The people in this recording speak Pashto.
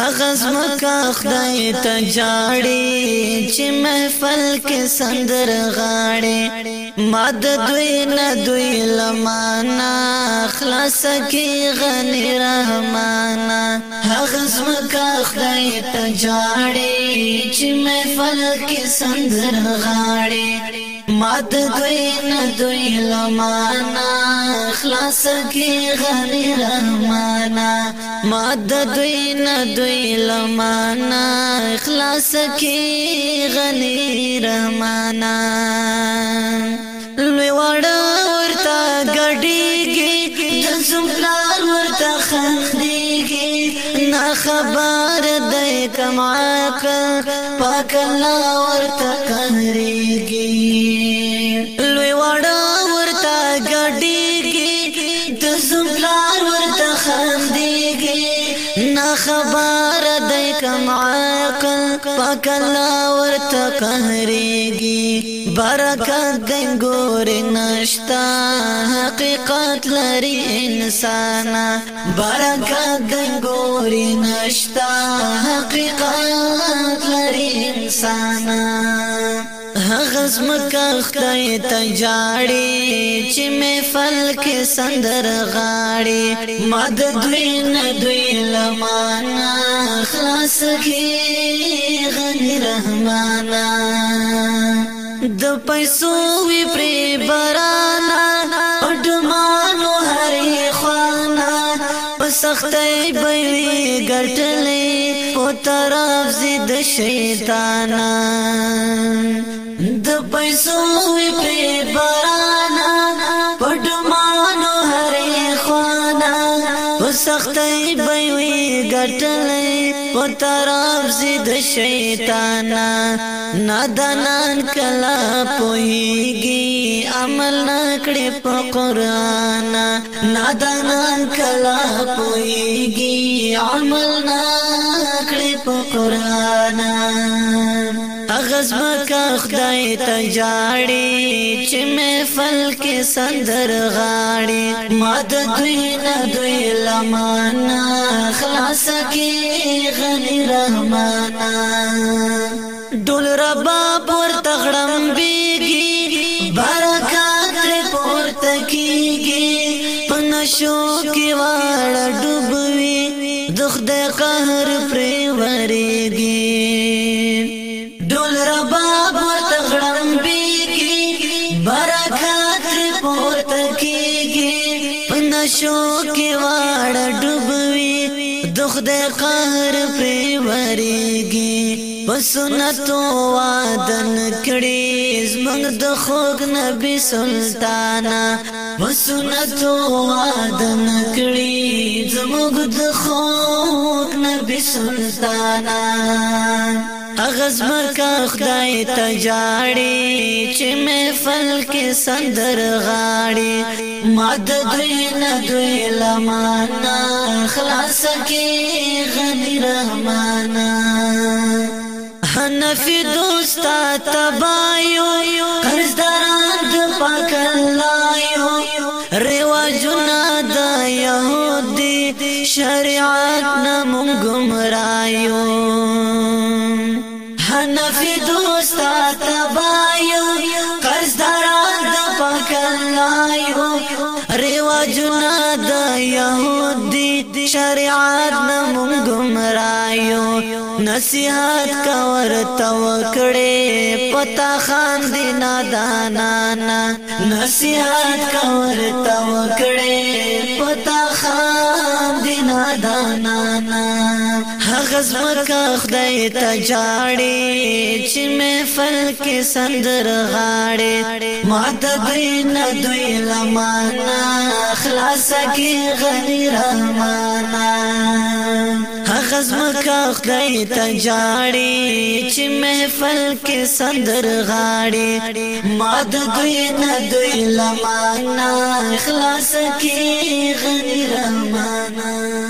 هغه زمکا خدای ته جاړي چې محفل کې سندر غاړي ماد دوی نه دوی لمانا خلاص کې غني رحمانا هغه زمکا خدای ته جاړي چې محفل کې سندر غاړي مات دوی نه دوی لمانا خلاص کی غنی رحمانا مات دوی نه دوی لمانا خلاص کی غنی رحمانا نه خبر دای کما عقل پاک الله ورته کړيږي لوی وړه ورته ګډيږي د زملار ورته خنديږي نه خبر دای کما پاک الله ورته قهريږي برکت دې ګور نشتا حقیقت لري انسان برکت دې ګور نشتا حقیقت لري انسان غزم کا خدای ته جاړي چې محفل کې سندر غاړي مد دوی نه دوی لمانا خلاص کې غني رحمانا د پیسو وی پر برانا پټمانو هرې خوانا په سختې بې ګټلې خو طرف زید شیطانا د پیسو وی په بارانا پټمانو هرې خوانا وسختې بوي ګټلې په طرف زید شیطانا نادانان کلا پويږي عمل نکړې په قران نادانان کلا پويږي عمل نکړې په قران اغاز مکه خدای ته جاړي چې محفل کې سندر غاړي مد دوی نه دوی لمان خلاص کې غني رحمان دول ربا پر تغړم بیږي برکات پر تکیږي پنشو کې واړه ډوبوي د خدای قهر پرې ورېږي ډول رباب ورته غړمبېږي برکات پورته کېږي په نشو کې واړه ډوبوي د خدای قهر پرې ورېږي په سنتو وادن کړي زمنګ د خوګ نبی سلطانا په سنتو وادن کړي زموږ د خوک نبی سلطانان اغز مرکا خدای تجاڑی چی محفل کی سندر غاڑی ماد دوی ندوی لمانا خلاص کی غنی رحمانا حنفی دوستا تبایو شریعت نمون گمرایو حنفی دوستا تبایو قرزداران دا پکلایو رواجنا دا یهودی شریعت نمون گمرایو نصیحت کا ورته وکړې پتا خان دی نادانا نصیحت کا ورته وکړې پتا خان دانا دانا نا هغز مکا خدای تا جاڑی چی میں فلکی سندر غاڑی معتدین دوی لمانا خلاصا کی غنی رحمانا غزم کا خدای تجاړي چې محفل کې صدر غاړي ماد دوی نه دوی لمانا اخلاص کې غنی رحمانا